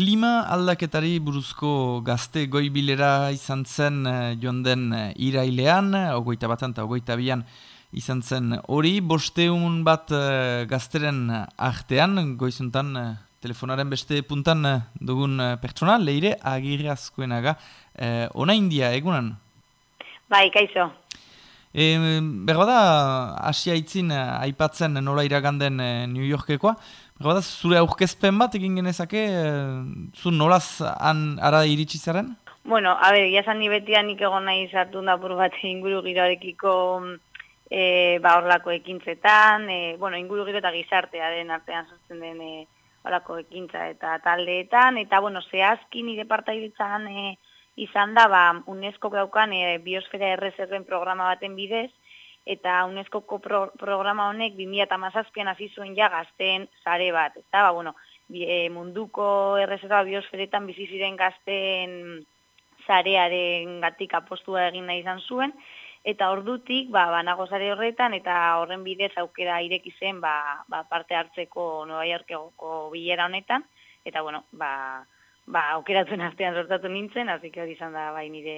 klima aldaketari buruzko gazte goibilera izan zen uh, joan den uh, irailean, ogoita batan eta ogoita bian izan zen hori, bosteun bat gazteren artean, goizuntan telefonaren beste puntan dugun pertsona, leire agirre azkoenaga, uh, ona india, egunan? Bai, kaizo. E, Berbada, asia itzin aipatzen nola iraganden New Yorkekoa, Gauda, zure aurkezpen bat egin genezake, zu nolaz han ara iritsi zaren? Bueno, a ber, jazan ni betian nik egon nahi zartu da bat inguru giroarekiko e, ba horlako ekintzetan, e, bueno, inguru giro eta gizartea den artean sortzen den e, horlako ekintza eta taldeetan, eta bueno, zehazki nire parta iritzan e, izan da, ba, UNESCO daukan e, biosfera errezerren programa baten bidez, eta UNESCO pro, programa honek 2017an hasi zuen ja gazteen sare bat, ezta? Ba bueno, e, munduko erreserba biosferetan bizi ziren gazteen sarearen gatik apostua egin nahi izan zuen eta ordutik ba banago sare horretan eta horren bidez aukera ireki zen ba, ba parte hartzeko Nueva Yorkeko bilera honetan eta bueno, ba ba, aukeratuen artean sortatu nintzen, hasi hori izan da bai nire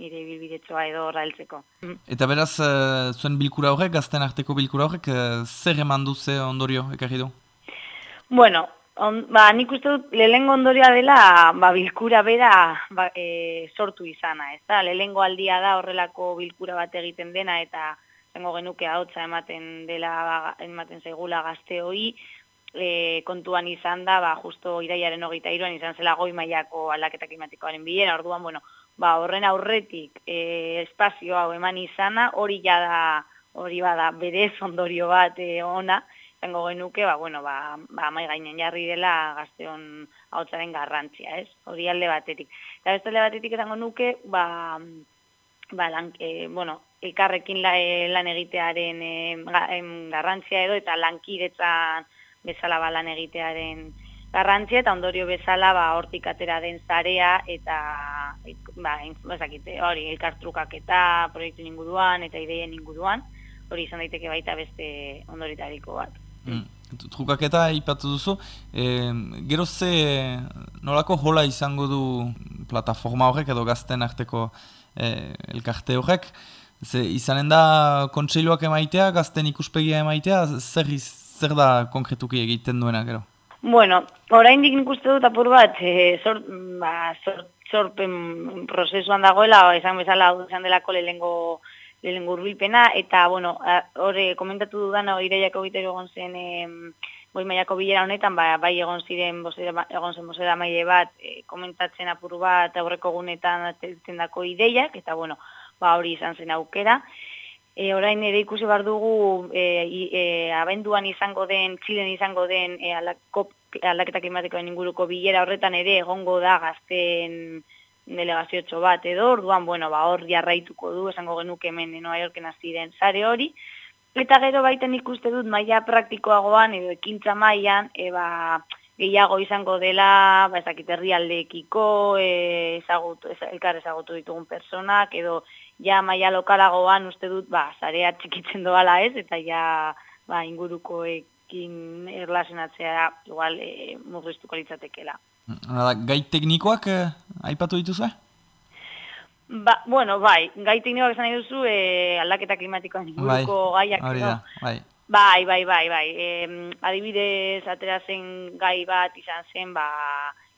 nire bilbidetzoa edo horrailtzeko. Eta beraz, uh, zuen bilkura horrek, gazten arteko bilkura horrek, uh, zer eman duze ondorio, ekarri du? Bueno, on, ba, nik uste dut, lehengo ondorioa dela, ba, bilkura bera ba, e, sortu izana, ez da? Lehengo aldia da horrelako bilkura bat egiten dena, eta zengo genuke hautza ematen dela, ba, ematen zaigula gazte hoi, e, kontuan izan da, ba, justo iraiaren hogeita iruan izan zela goi mailako aldaketak klimatikoaren bilera, orduan, bueno, ba, horren aurretik e, espazio hau eman izana, hori jada, hori bada, berez ondorio bat e, ona, zengo genuke, ba, bueno, ba, ba, mai gainen jarri dela gazteon hautzaren garrantzia, ez? Hori alde batetik. Eta beste alde batetik esango nuke, ba, ba, lan, e, bueno, elkarrekin la, e, lan egitearen e, garrantzia edo, eta lankidetzan, bezala balan egitearen garrantzia eta ondorio bezala ba hortik atera den zarea eta ba ezakite hori elkartrukak eta proiektu inguruan eta ideien inguruan hori izan daiteke baita beste ondoritariko bat. Mm. Trukaketa ipatu duzu, e, gero ze nolako jola izango du plataforma horrek edo gazten arteko e, elkarte horrek, ze izanen da kontseiluak emaitea, gazten ikuspegia emaitea, zer, zer da konkretuki egiten duena, gero? Bueno, orain dik nik uste dut apur bat, e, sor, ba, sor, sorpen prozesuan dagoela, esan bezala, izan delako lehengo lehengo urbilpena, eta, bueno, hori komentatu dudan, ireiako bitero egon zen, e, boi maiako bilera honetan, ba, bai egon ziren, bozera, egon zen bozera maile bat, e, komentatzen apur bat, aurreko gunetan atzen dako ideiak, eta, bueno, ba, hori izan zen aukera. E, orain ere ikusi bar dugu e, e, abenduan izango den, txilen izango den e, aldaketa klimatikoen inguruko bilera horretan ere egongo da gazten delegazio bat edo, orduan, bueno, ba, hor jarraituko du, esango genuke hemen Noa Yorken den zare hori. Eta gero baiten ikuste dut maila praktikoagoan edo ekintza mailan e, ba, gehiago izango dela, ba, ezakit herrialdeekiko, e, ezagutu, elkar ezagutu ditugun personak, edo ja maia lokalagoan uste dut, ba, zarea txikitzen doala ez, eta ja, ba, ingurukoekin erlazionatzea, igual, e, murriztuko litzatekela. Gai teknikoak eh, aipatu dituzu, Ba, bueno, bai, gai teknikoak esan nahi duzu, e, aldaketa klimatikoan inguruko bai, gaiak. Da, bai. Bai, bai, bai, bai. E, adibidez, atera zen gai bat izan zen, ba,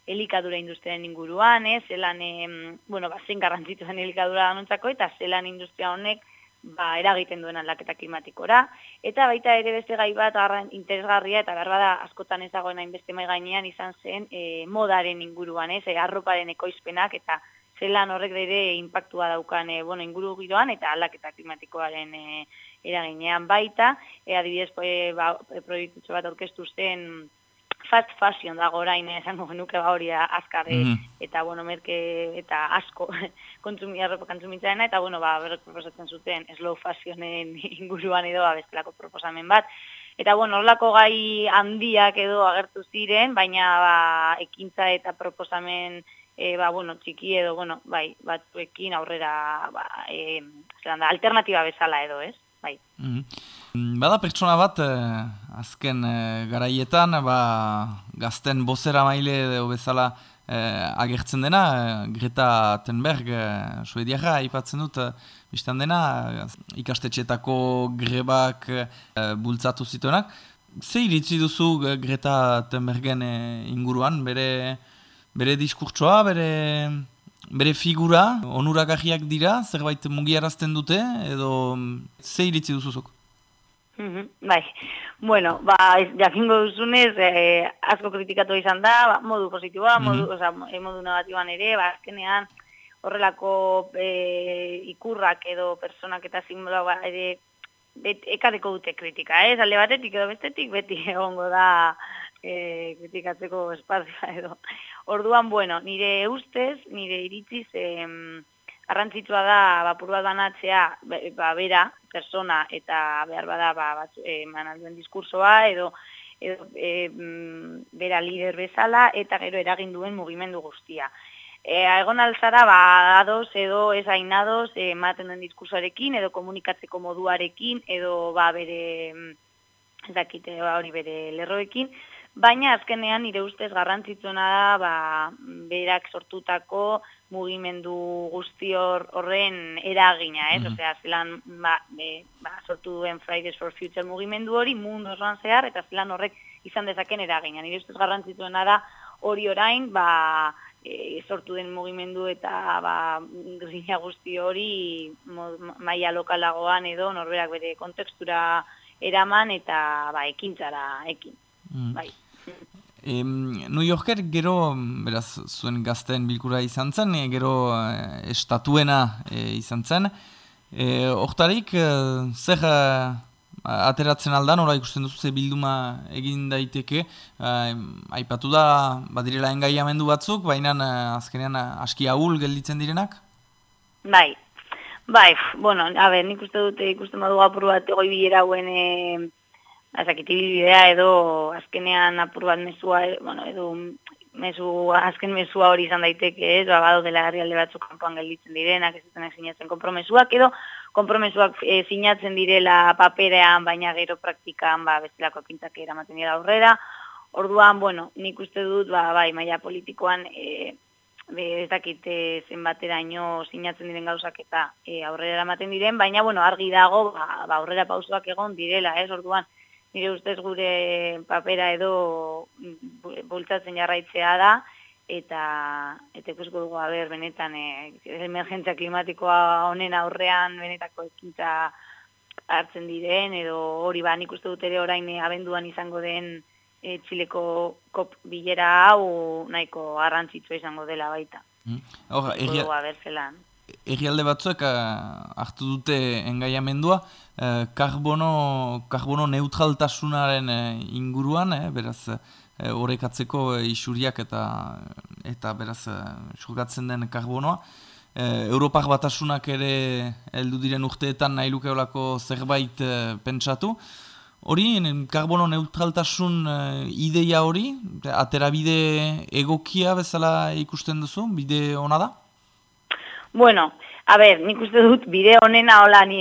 elikadura industriaren inguruan, eh, zelan, eh, bueno, ba, zen garrantzitu zen elikadura danontzako, eta zelan industria honek ba, eragiten duen aldaketa klimatikora. Eta baita ere beste gai bat arran, interesgarria, eta behar bada askotan ez dagoen hainbeste mai gainean izan zen eh, modaren inguruan, ez, eh, arroparen ekoizpenak, eta zelan horrek ere impactua daukan eh, bueno, inguru giroan, eta aldaketa klimatikoaren eh, eraginean baita. E, adibidez, e, ba, proiektu bat orkestu zen, fast fashion dago orain eh, esango genuke ba hori azkar mm eta bueno merke eta asko kontsumia ropa kontsumitzaena eta bueno ba berrek proposatzen zuten slow fashionen inguruan edo ba, bestelako proposamen bat. Eta bueno horlako gai handiak edo agertu ziren baina ba ekintza eta proposamen e, ba, bueno, txiki edo, bueno, bai, batzuekin aurrera, ba, e, da, alternatiba bezala edo, ez? Bai. Mm Bada pertsona bat, eh, azken eh, garaietan, ba, gazten bozera maile edo bezala eh, agertzen dena, eh, Greta Thunberg, eh, suediara, aipatzen dut, eh, biztan dena, eh, ikastetxetako grebak eh, bultzatu zituenak. Ze iritzi duzu eh, Greta Thunbergen eh, inguruan, bere, bere diskurtsoa, bere, bere figura, onuragahiak dira, zerbait mugiarazten dute, edo ze iritzi duzuzuk? Bai, bueno, ba, jakingo duzunez, eh, asko kritikatu izan da, ba, modu positiboa, modu, oza, eh, modu negatiboan ere, ba, azkenean horrelako eh, ikurrak edo personak eta simboloa ba, ere bet, ekadeko dute kritika, ez? Alde batetik edo bestetik beti egongo da eh, kritikatzeko espazioa edo. Orduan, bueno, nire ustez, nire iritziz, eh, garrantzitsua da bapur bat banatzea ba, bera, persona eta behar bada ba, bat, e, manalduen diskursoa edo, edo e, bera lider bezala eta gero eragin duen mugimendu guztia. E, egon alzara, ba, ados edo ez ainados e, ematen den diskursoarekin edo komunikatzeko moduarekin edo ba, bere ez dakite ba, hori bere lerroekin, Baina azkenean nire ustez garrantzitsuena da ba, berak sortutako mugimendu guzti horren eragina, ez? Mm -hmm. Osea, zelan ba, ba, sortu duen Fridays for Future mugimendu hori mundu osoan zehar eta zelan horrek izan dezaken eragina. Nire ustez garrantzitsuena da hori orain ba, e, sortu den mugimendu eta ba, grina guzti hori maila lokalagoan edo norberak bere kontekstura eraman eta ba, ekintzara ekin. Mm. Bai. New Yorker gero, beraz, zuen gazten bilkura izan zen, e, gero e, estatuena e, izan zen. E, Oktarik, e, zer ateratzen aldan, ora ikusten duzu ze bilduma egin daiteke, aipatu da, badirela engaiamendu batzuk, baina azkenean aski ahul gelditzen direnak? Bai, bai, bueno, a ber, nik uste dute ikusten badu apur bat egoi bilera guen azakitibidea edo azkenean apur bat mesua, e, bueno, edo mesu, azken mesua hori izan daiteke, ez, ba, bado dela herrialde batzuk kanpoan gelditzen direnak, ez dutena sinatzen kompromesuak, edo kompromesuak e, sinatzen direla paperean, baina gero praktikan, ba, bestelako pintzak eramaten dira aurrera. Orduan, bueno, nik uste dut, ba, bai, maila politikoan, e, be, ez dakite zenbateraino sinatzen diren gauzak eta e, aurrera eramaten diren, baina, bueno, argi dago, ba, ba aurrera pausoak egon direla, ez, orduan, nire ustez gure papera edo bultzatzen jarraitzea da, eta eta ikusko dugu aber benetan e, emergentzia klimatikoa honen aurrean benetako ekintza hartzen diren edo hori ba nik uste dut ere orain e, abenduan izango den e, Txileko kop bilera hau nahiko garrantzitsua izango dela baita. Mm. Hor, Egialde batzuek uh, hartu dute engaiamendua, uh, karbono, karbono neutraltasunaren uh, inguruan, eh, beraz, horrekatzeko uh, isuriak eta, eta beraz, uh, den karbonoa. Uh, Europak batasunak ere heldu diren urteetan nahi lukeolako zerbait uh, pentsatu. Hori, karbono neutraltasun uh, ideia hori, aterabide egokia bezala ikusten duzu, bide ona da? Bueno, a ber, nik uste dut bide honena hola ni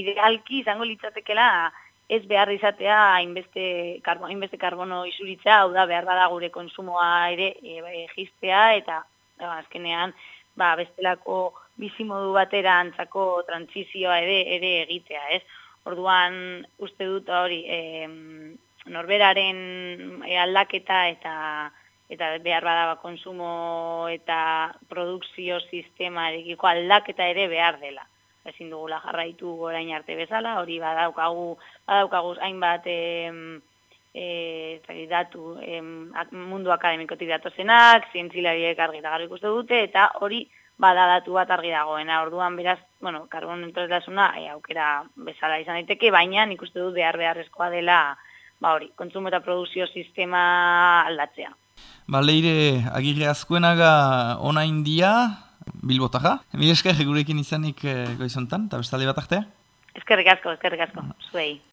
idealki izango litzatekela ez behar izatea hainbeste karbono, hainbeste karbono isuritza, hau da behar bada gure konsumoa ere e, eta e, azkenean ba, bestelako bizimodu batera antzako transizioa ere, ere egitea, ez? Orduan uste dut hori e, norberaren aldaketa eta eta behar badaba konsumo eta produkzio sistema aldaketa ere behar dela. Ezin dugula jarraitu orain arte bezala, hori badaukagu, badaukagu hainbat e, e, datu e, mundu akademikotik datozenak, zientzilariek argi da ikuste dute, eta hori bada datu bat argi dagoena. Orduan beraz, bueno, karbon entorezasuna e, aukera bezala izan daiteke, baina nik uste dut behar beharrezkoa dela, ba hori, kontsumo eta produkzio sistema aldatzea. Ba, leire, agirre azkuenaga ona india, bilbotaja. Mil esker gurekin izanik eh, goizontan, eta bestalde bat artea? Eskerrik asko, eskerrik asko, zuei.